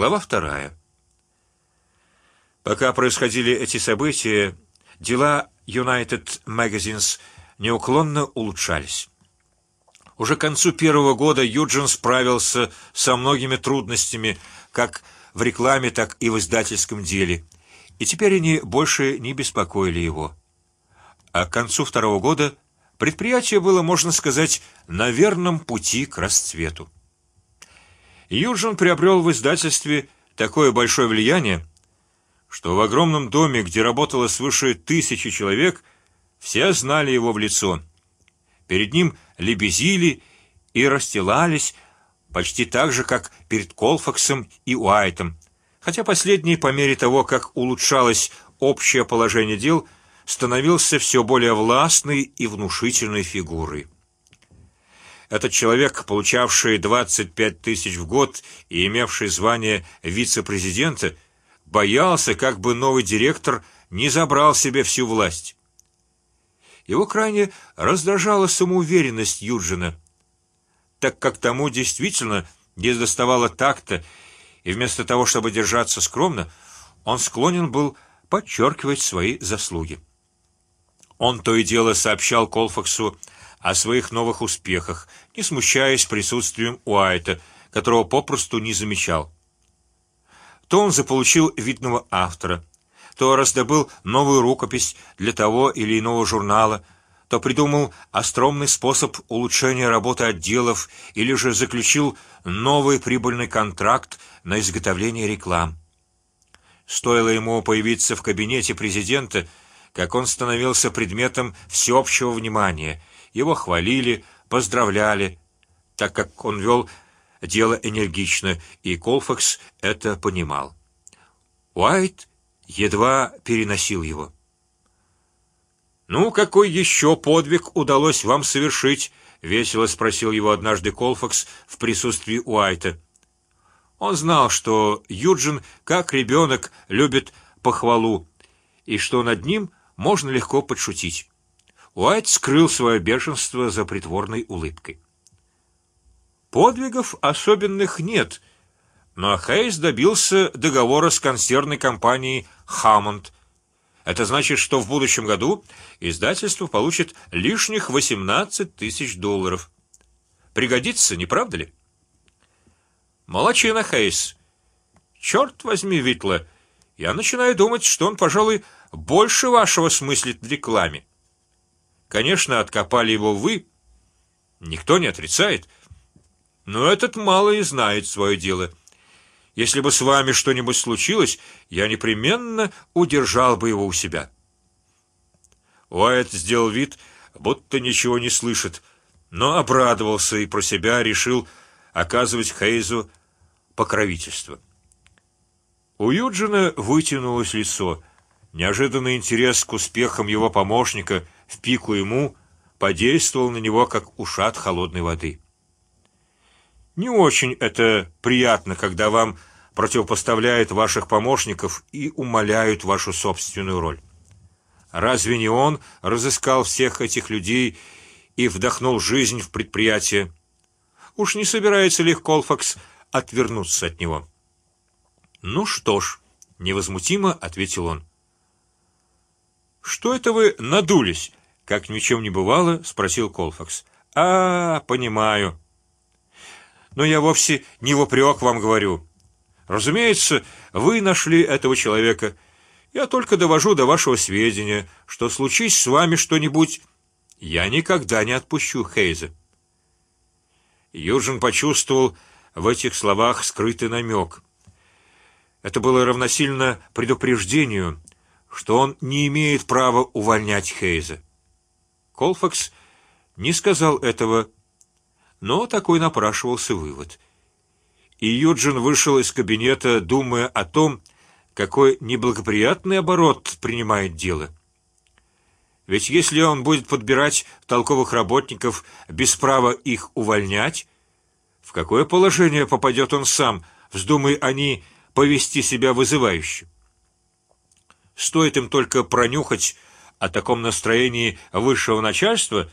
Глава вторая. Пока происходили эти события, дела United Magazines неуклонно улучшались. Уже к концу первого года Юджин справился со многими трудностями, как в рекламе, так и в издательском деле, и теперь они больше не беспокоили его. А к концу второго года предприятие было, можно сказать, на верном пути к расцвету. Юджин приобрел в издательстве такое большое влияние, что в огромном доме, где работало свыше тысячи человек, все знали его в лицо. Перед ним лебезили и расстилались почти так же, как перед Колфаксом и Уайтом, хотя последний по мере того, как улучшалось общее положение дел, становился все более властной и внушительной фигурой. Этот человек, получавший 25 тысяч в год и имевший звание вице-президента, боялся, как бы новый директор не забрал себе всю власть. Его крайне раздражала самоуверенность Юджина, так как тому действительно не доставало такта, и вместо того, чтобы держаться скромно, он склонен был подчеркивать свои заслуги. Он то и дело сообщал Колфаксу о своих новых успехах, не смущаясь присутствием Уайта, которого попросту не замечал. То он заполучил видного автора, то раздобыл новую рукопись для того или иного журнала, то придумал остромный способ улучшения работы отделов или же заключил новый прибыльный контракт на изготовление реклам. Стоило ему появиться в кабинете президента, как он становился предметом всеобщего внимания. Его хвалили, поздравляли, так как он вел дело энергично, и Колфакс это понимал. Уайт едва переносил его. Ну, какой еще подвиг удалось вам совершить? весело спросил его однажды Колфакс в присутствии Уайта. Он знал, что Юджин, как ребенок, любит похвалу и что над ним можно легко подшутить. Уайт скрыл свое бешенство за притворной улыбкой. Подвигов особенных нет, но Хейс добился договора с консервной компанией Хаммонд. Это значит, что в будущем году издательство получит лишних 18 тысяч долларов. Пригодится, не правда ли? Молодчина, Хейс. Черт возьми, Витла, я начинаю думать, что он, пожалуй, больше вашего смыслит в рекламе. Конечно, откопали его вы, никто не отрицает, но этот мало и знает свое дело. Если бы с вами что-нибудь случилось, я непременно удержал бы его у себя. Уайт сделал вид, будто ничего не слышит, но обрадовался и про себя решил оказывать Хейзу покровительство. У Юджина вытянулось лицо. Неожиданный интерес к успехам его помощника в пику ему подействовал на него как ушат холодной воды. Не очень это приятно, когда вам противопоставляют ваших помощников и умаляют вашу собственную роль. Разве не он разыскал всех этих людей и вдохнул жизнь в предприятие? Уж не собирается ли Колфакс отвернуться от него? Ну что ж, невозмутимо ответил он. Что это вы надулись? Как ни в чем не бывало, спросил Колфакс. А, понимаю но я вовсе не в упрек вам говорю. Разумеется, вы нашли этого человека. Я только довожу до вашего сведения, что случись с вами что-нибудь, я никогда не отпущу Хейза. Юджин почувствовал в этих словах скрытый намек. Это было равносильно предупреждению, что он не имеет права увольнять Хейза. Колфакс не сказал этого но такой напрашивался вывод. И Юджин вышел из кабинета, думая о том, какой неблагоприятный оборот принимает дело. Ведь если он будет подбирать толковых работников без права их увольнять, в какое положение попадет он сам, вздумай они повести себя вызывающе? Стоит им только пронюхать о таком настроении высшего начальства,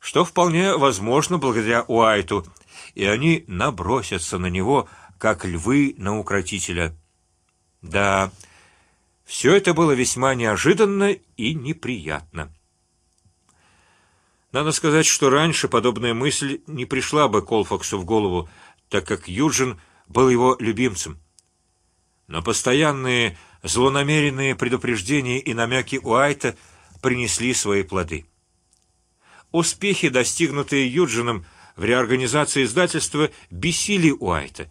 что вполне возможно благодаря Уайту, и они набросятся на него, как львы на укротителя. Да, все это было весьма неожиданно и неприятно. Надо сказать, что раньше подобная мысль не пришла бы Колфаксу в голову, так как Юджин был его любимцем. Но постоянные злонамеренные предупреждения и намеки Уайта принесли свои плоды. Успехи, достигнутые Юджином в реорганизации издательства, бесили Уайта.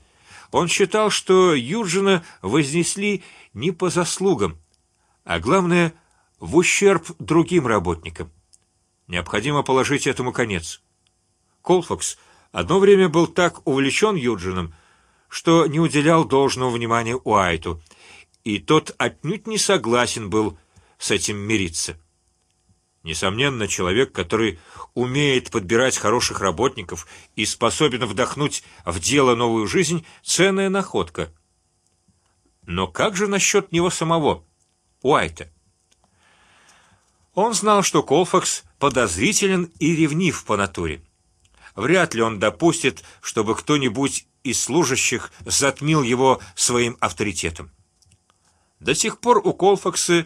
Он считал, что Юджина вознесли не по заслугам, а главное в ущерб другим работникам. Необходимо положить этому конец. Колфакс одно время был так увлечен Юджином, что не уделял должного внимания Уайту, и тот отнюдь не согласен был с этим мириться. Несомненно, человек, который умеет подбирать хороших работников и способен вдохнуть в дело новую жизнь, ценная находка. Но как же насчет него самого, Уайта? Он знал, что Колфакс подозрителен и ревнив по натуре. Вряд ли он допустит, чтобы кто-нибудь из служащих затмил его своим авторитетом. До сих пор у Колфакса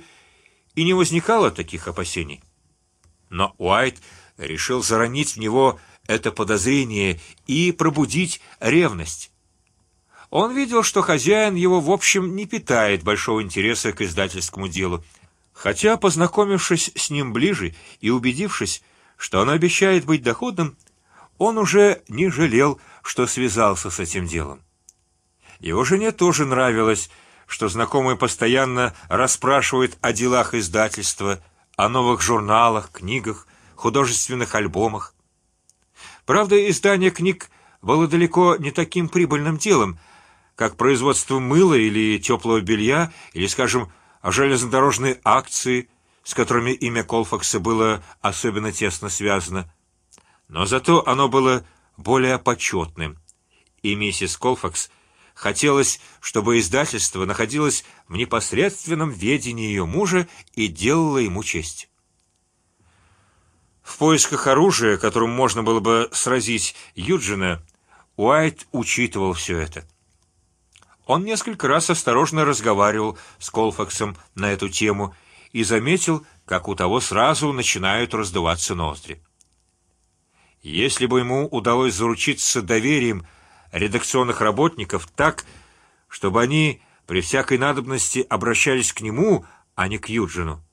и не возникало таких опасений, но Уайт решил заронить в него это подозрение и пробудить ревность. Он видел, что хозяин его в общем не питает большого интереса к издательскому делу Хотя, познакомившись с ним ближе и убедившись, что он обещает быть доходным, он уже не жалел, что связался с этим делом. Его жене тоже нравилось, что знакомый постоянно расспрашивает о делах издательства, о новых журналах, книгах, художественных альбомах. Правда, издание книг было далеко не таким прибыльным делом, как производство мыла или теплого белья, или, скажем, железнодорожные акции, с которыми имя Колфакса было особенно тесно связано, но зато оно было более почетным, и миссис Колфакс хотелось, чтобы издательство находилось в непосредственном ведении ее мужа и делало ему честь. В поисках оружия, которым можно было бы сразить Юджина, Уайт учитывал все это. Он несколько раз осторожно разговаривал с Колфаксом на эту тему и заметил, как у того сразу начинают раздуваться ноздри. Если бы ему удалось заручиться доверием редакционных работников так, чтобы они при всякой надобности обращались к нему, а не к Юджину,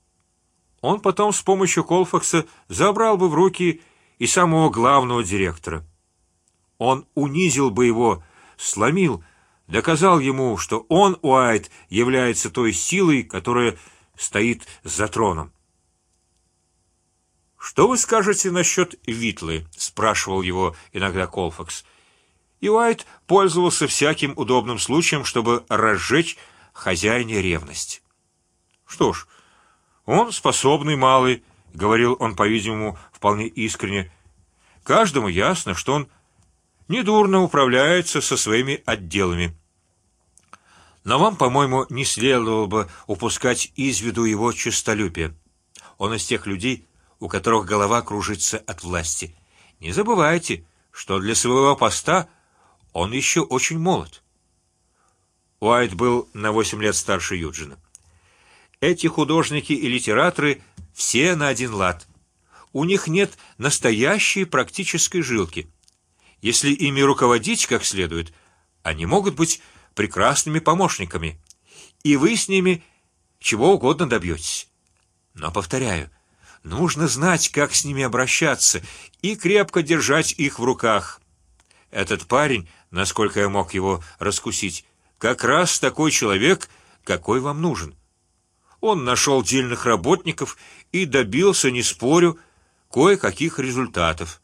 он потом с помощью Колфакса забрал бы в руки и самого главного директора. Он унизил бы его, сломил доказал ему, что он Уайт является той силой, которая стоит за троном. Что вы скажете насчет Витлы? – спрашивал его иногда Колфакс. И Уайт пользовался всяким удобным случаем, чтобы разжечь хозяине ревность. Что ж, он способный малый, говорил он, по-видимому, вполне искренне. Каждому ясно, что он недурно управляется со своими отделами. Но вам, по-моему, не следовало бы упускать из виду его честолюбие. Он из тех людей, у которых голова кружится от власти. Не забывайте, что для своего поста он еще очень молод. Уайт был на восемь лет старше Юджина. Эти художники и литераторы все на один лад. У них нет настоящей практической жилки. Если ими руководить как следует, они могут быть прекрасными помощниками, и вы с ними чего угодно добьетесь. Но повторяю, нужно знать, как с ними обращаться и крепко держать их в руках. Этот парень, насколько я мог его раскусить, как раз такой человек, какой вам нужен. Он нашел дельных работников и добился, не спорю, кое-каких результатов.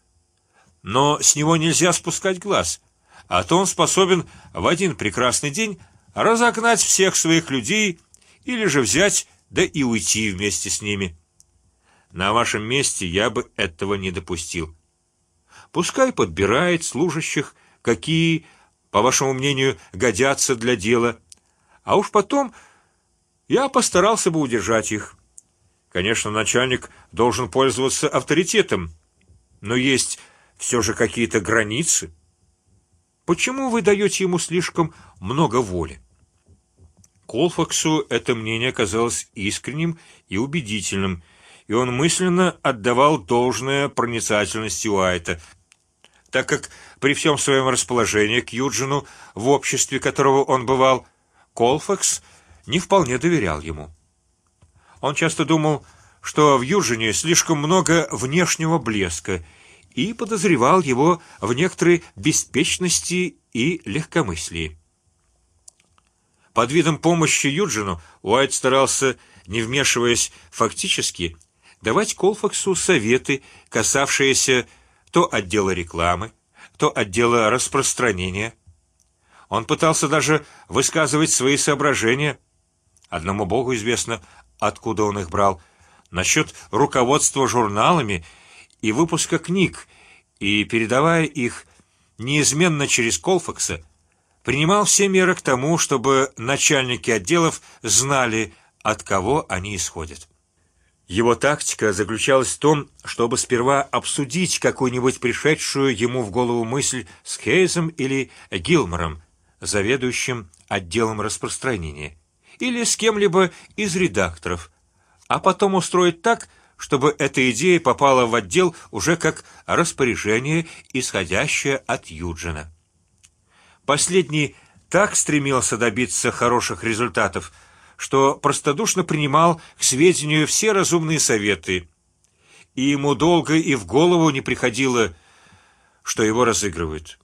Но с него нельзя спускать глаз а то он способен в один прекрасный день разогнать всех своих людей или же взять да и уйти вместе с ними. На вашем месте я бы этого не допустил. Пускай подбирает служащих, какие, по вашему мнению, годятся для дела, а уж потом я постарался бы удержать их. Конечно, начальник должен пользоваться авторитетом, но есть все же какие-то границы. Почему вы даете ему слишком много воли? Колфаксу это мнение казалось искренним и убедительным, и он мысленно отдавал должное проницательности Уайта, так как при всем своем расположении к Юджину, в обществе которого он бывал, Колфакс не вполне доверял ему. Он часто думал, что в Юджине слишком много внешнего блеска, и подозревал его в некоторой беспечности и легкомыслии. Под видом помощи Юджину Уайт старался, не вмешиваясь фактически, давать Колфаксу советы, касавшиеся то отдела рекламы, то отдела распространения. Он пытался даже высказывать свои соображения. Одному Богу известно, откуда он их брал насчет руководства журналами и выпуска книг, и передавая их неизменно через Колфакса, принимал все меры к тому, чтобы начальники отделов знали, от кого они исходят. Его тактика заключалась в том, чтобы сперва обсудить какую-нибудь пришедшую ему в голову мысль с Хейзом или Гилмором, заведующим отделом распространения, или с кем-либо из редакторов, а потом устроить так, чтобы эта идея попала в отдел уже как распоряжение, исходящее от Юджина. Последний так стремился добиться хороших результатов, что простодушно принимал к сведению все разумные советы, и ему долго и в голову не приходило, что его разыгрывают.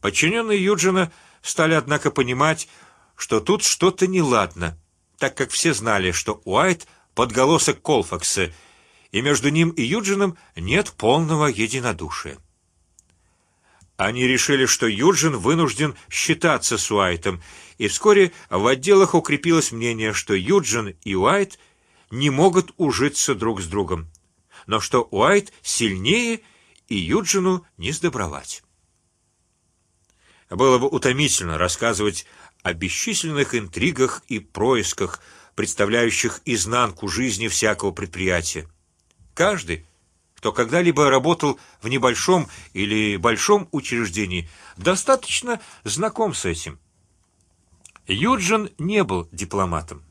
Подчиненные Юджина стали, однако, понимать, что тут что-то неладно, так как все знали, что Уайт подголосок Колфакса, и между ним и Юджином нет полного единодушия. Они решили, что Юджин вынужден считаться с Уайтом, и вскоре в отделах укрепилось мнение, что Юджин и Уайт не могут ужиться друг с другом, но что Уайт сильнее и Юджину не сдобровать. Было бы утомительно рассказывать о бесчисленных интригах и происках, представляющих изнанку жизни всякого предприятия. Каждый, кто когда-либо работал в небольшом или большом учреждении, достаточно знаком с этим. Юджин не был дипломатом.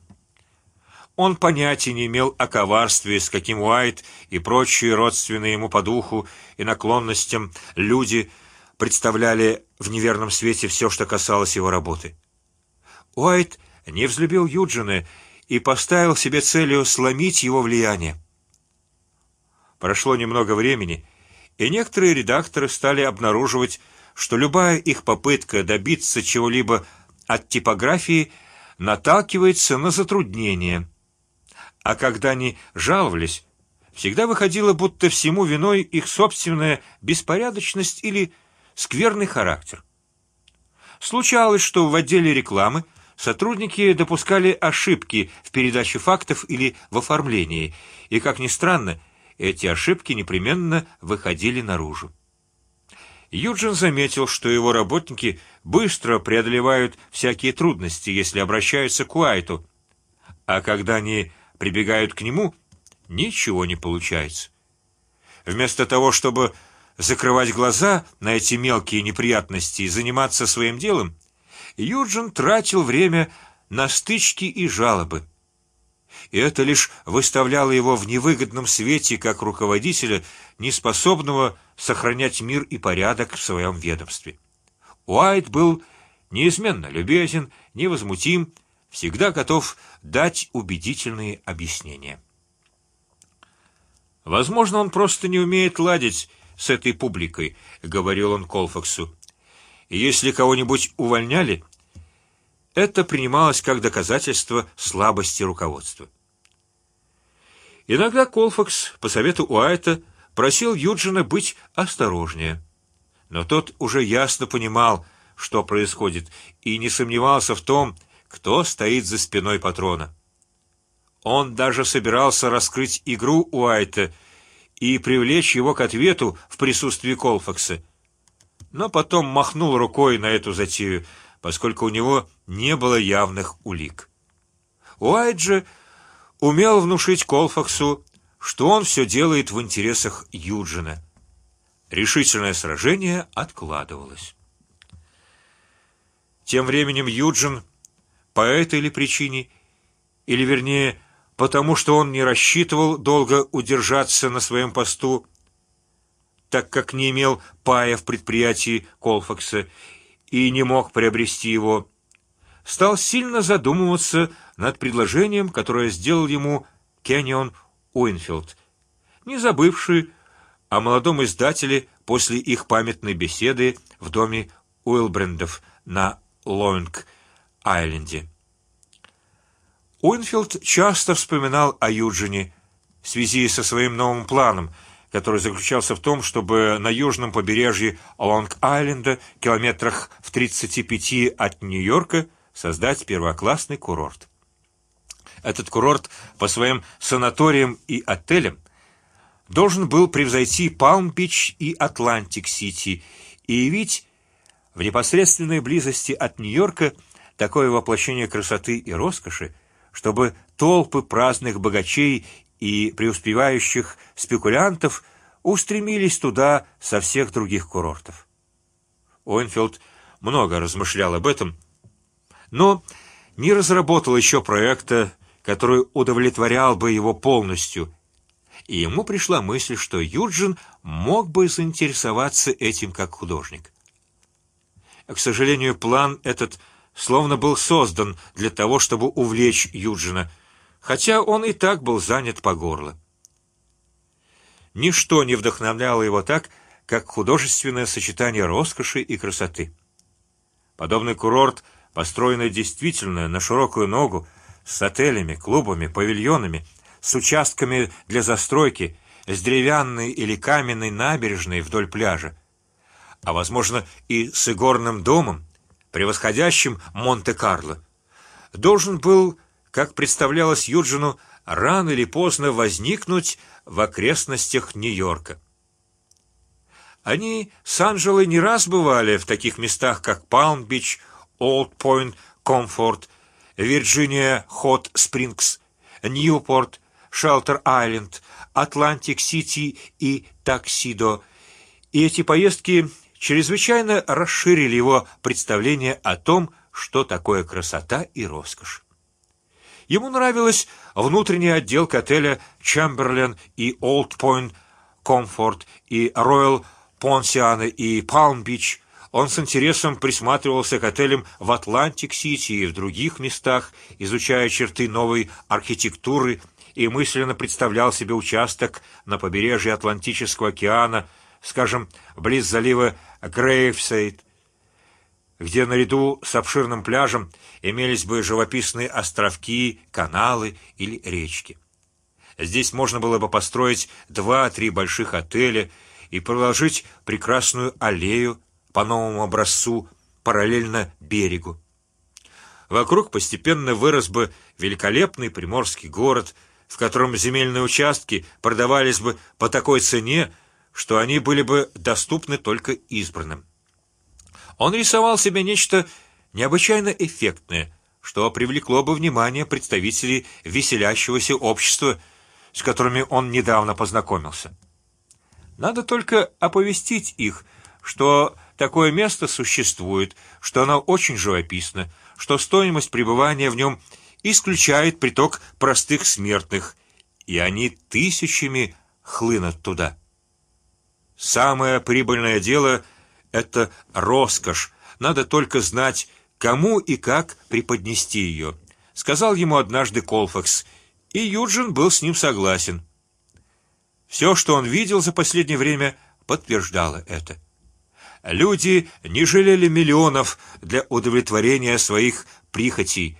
Он понятия не имел о коварстве, с каким Уайт и прочие родственные ему по духу и наклонностям люди представляли в неверном свете все, что касалось его работы. Уайт не взлюбил Юджина и поставил себе целью сломить его влияние. Прошло немного времени, и некоторые редакторы стали обнаруживать, что любая их попытка добиться чего-либо от типографии наталкивается на затруднения, а когда они жаловались, всегда выходило, будто всему виной их собственная беспорядочность или скверный характер. Случалось, что в отделе рекламы сотрудники допускали ошибки в передаче фактов или в оформлении, и, как ни странно, эти ошибки непременно выходили наружу. Юджин заметил, что его работники быстро преодолевают всякие трудности, если обращаются к Уайту, а когда они прибегают к нему, ничего не получается. Вместо того, чтобы закрывать глаза на эти мелкие неприятности и заниматься своим делом, Юджин тратил время на стычки и жалобы. И это лишь выставляло его в невыгодном свете как руководителя, неспособного сохранять мир и порядок в своем ведомстве. Уайт был неизменно любезен, невозмутим, всегда готов дать убедительные объяснения. Возможно, он просто не умеет ладить с этой публикой, говорил он Колфаксу. И если кого-нибудь увольняли, это принималось как доказательство слабости руководства. Иногда Колфакс по совету Уайта просил Юджина быть осторожнее, но тот уже ясно понимал, что происходит, и не сомневался в том, кто стоит за спиной патрона. Он даже собирался раскрыть игру Уайта и привлечь его к ответу в присутствии Колфакса, но потом махнул рукой на эту затею, поскольку у него не было явных улик. Уайт же умел внушить Колфаксу, что он все делает в интересах Юджина. Решительное сражение откладывалось. Тем временем Юджин по этой или причине, или вернее, потому что он не рассчитывал долго удержаться на своем посту, так как не имел пая в предприятии Колфакса и не мог приобрести его, стал сильно задумываться над предложением, которое сделал ему Кеннион Уинфилд, не забывший о молодом издателе после их памятной беседы в доме Уилбрендов на Лонг-Айленде. Уинфилд часто вспоминал о Юджине в связи со своим новым планом, который заключался в том, чтобы на южном побережье Лонг-Айленда, километрах в 35 от Нью-Йорка, создать первоклассный курорт. Этот курорт по своим санаториям и отелям должен был превзойти Палм-Бич и Атлантик-Сити и явить в непосредственной близости от Нью-Йорка такое воплощение красоты и роскоши, чтобы толпы праздных богачей и преуспевающих спекулянтов устремились туда со всех других курортов. Уинфилд много размышлял об этом, но не разработал еще проекта, который удовлетворял бы его полностью, и ему пришла мысль, что Юджин мог бы заинтересоваться этим как художник. К сожалению, план этот словно был создан для того, чтобы увлечь Юджина, хотя он и так был занят по горло. Ничто не вдохновляло его так, как художественное сочетание роскоши и красоты. Подобный курорт, построенный действительно на широкую ногу, с отелями, клубами, павильонами, с участками для застройки, с деревянной или каменной набережной вдоль пляжа, а возможно и с игорным домом, превосходящим Монте-Карло, должен был, как представлялось Юджину, рано или поздно возникнуть в окрестностях Нью-Йорка. Они с Анжелой не раз бывали в таких местах, как Палм-Бич, Олд-Пойнт-Комфорт, Вирджиния, Хот Спрингс, Ньюпорт, Шелтер-Айленд, Атлантик-Сити и Таксидо. И эти поездки чрезвычайно расширили его представление о том, что такое красота и роскошь. Ему нравилась внутренняя отделка отеля Чемберлен в Олд Пойнт Комфорт и Роял Понсианы в Палм-Бич. Он с интересом присматривался к отелям в Атлантик-Сити и в других местах, изучая черты новой архитектуры и мысленно представлял себе участок на побережье Атлантического океана, скажем, близ залива Грейвсенд, где наряду с обширным пляжем имелись бы живописные островки, каналы или речки. Здесь можно было бы построить два-три больших отеля и проложить прекрасную аллею по новому образцу параллельно берегу. Вокруг постепенно вырос бы великолепный приморский город, в котором земельные участки продавались бы по такой цене, что они были бы доступны только избранным. Он рисовал себе нечто необычайно эффектное, что привлекло бы внимание представителей веселящегося общества, с которыми он недавно познакомился. Надо только оповестить их, что такое место существует, что оно очень живописно, что стоимость пребывания в нем исключает приток простых смертных, и они тысячами хлынут туда. Самое прибыльное дело – это роскошь. Надо только знать, кому и как преподнести ее. Сказал ему однажды Колфакс, и Юджин был с ним согласен. Все, что он видел за последнее время, подтверждало это. Люди не жалели миллионов для удовлетворения своих прихотей.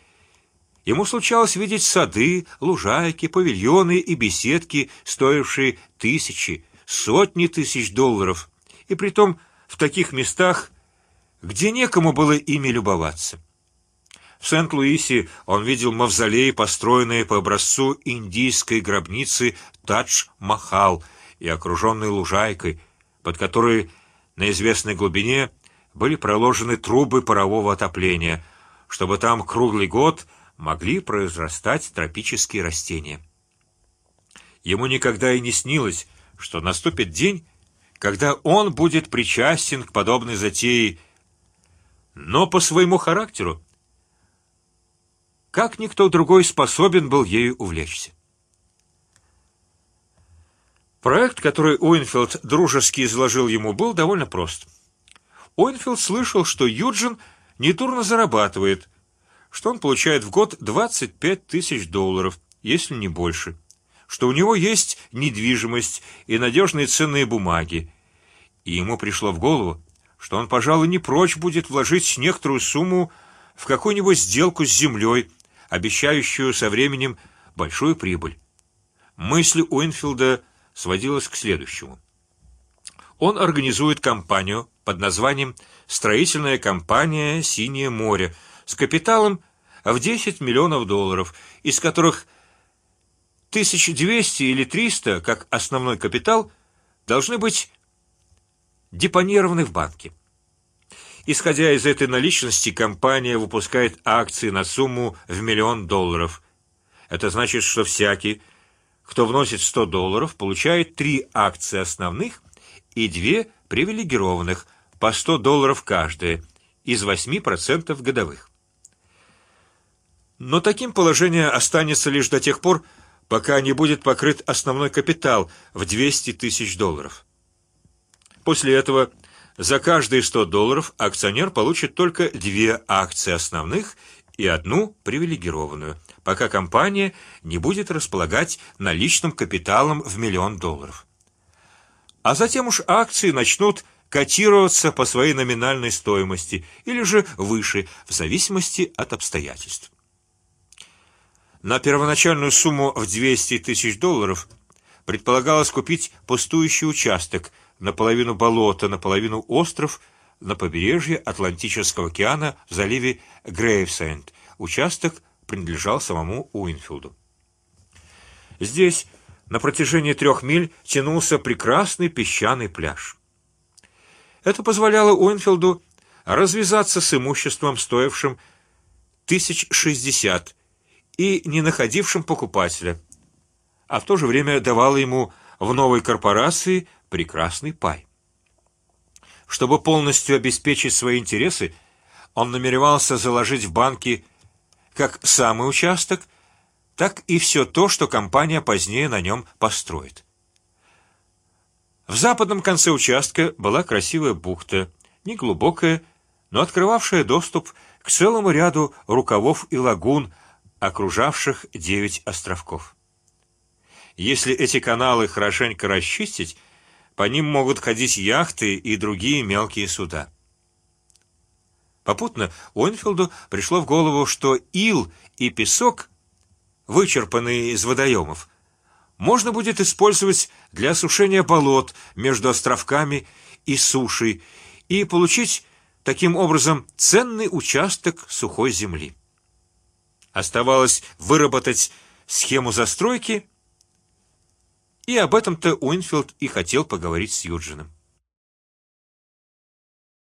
Ему случалось видеть сады, лужайки, павильоны и беседки, стоившие тысячи, сотни тысяч долларов, и при том в таких местах, где некому было ими любоваться. В Сент-Луисе он видел мавзолеи, построенные по образцу индийской гробницы Тадж-Махал и окруженные лужайкой, под которой на известной глубине были проложены трубы парового отопления, чтобы там круглый год могли произрастать тропические растения. Ему никогда и не снилось, что наступит день, когда он будет причастен к подобной затее, но по своему характеру, как никто другой способен был ею увлечься. Проект, который Уинфилд дружески изложил ему, был довольно прост. Уинфилд слышал, что Юджин недурно зарабатывает, что он получает в год 25 тысяч долларов, если не больше, что у него есть недвижимость и надежные ценные бумаги, и ему пришло в голову, что он, пожалуй, не прочь будет вложить некоторую сумму в какую-нибудь сделку с землей, обещающую со временем большую прибыль. Мысль Уинфилда сводилась к следующему: он организует компанию под названием "Строительная компания Синее море" с капиталом в 10 миллионов долларов, из которых 1200 или 300 как основной капитал должны быть депонированы в банке. Исходя из этой наличности, компания выпускает акции на сумму в миллион долларов. Это значит, что всякий, кто вносит 100 долларов, получает три акции основных и две привилегированных по 100 долларов каждая из 8 процентов годовых. Но таким положение останется лишь до тех пор, пока не будет покрыт основной капитал в 200 тысяч долларов. После этого за каждые 100 долларов акционер получит только две акции основных и одну привилегированную, пока компания не будет располагать наличным капиталом в миллион долларов. А затем уж акции начнут котироваться по своей номинальной стоимости или же выше, в зависимости от обстоятельств. На первоначальную сумму в 200 тысяч долларов предполагалось купить пустующий участок, наполовину болото, наполовину остров на побережье Атлантического океана в заливе Грейвсенд. Участок принадлежал самому Уинфилду. Здесь на протяжении трех миль тянулся прекрасный песчаный пляж. Это позволяло Уинфилду развязаться с имуществом, стоившим тысяч шестьдесят и не находившим покупателя, а в то же время давало ему в новой корпорации прекрасный пай. Чтобы полностью обеспечить свои интересы, он намеревался заложить в банки как самый участок, так и все то, что компания позднее на нем построит. В западном конце участка была красивая бухта, не глубокая, но открывавшая доступ к целому ряду рукавов и лагун, окружавших девять островков. Если эти каналы хорошенько расчистить, по ним могут ходить яхты и другие мелкие суда. Попутно Уинфилду пришло в голову, что ил и песок, вычерпанные из водоемов, можно будет использовать для осушения болот между островками и сушей и получить таким образом ценный участок сухой земли. Оставалось выработать схему застройки, и об этом-то Уинфилд и хотел поговорить с Юджином.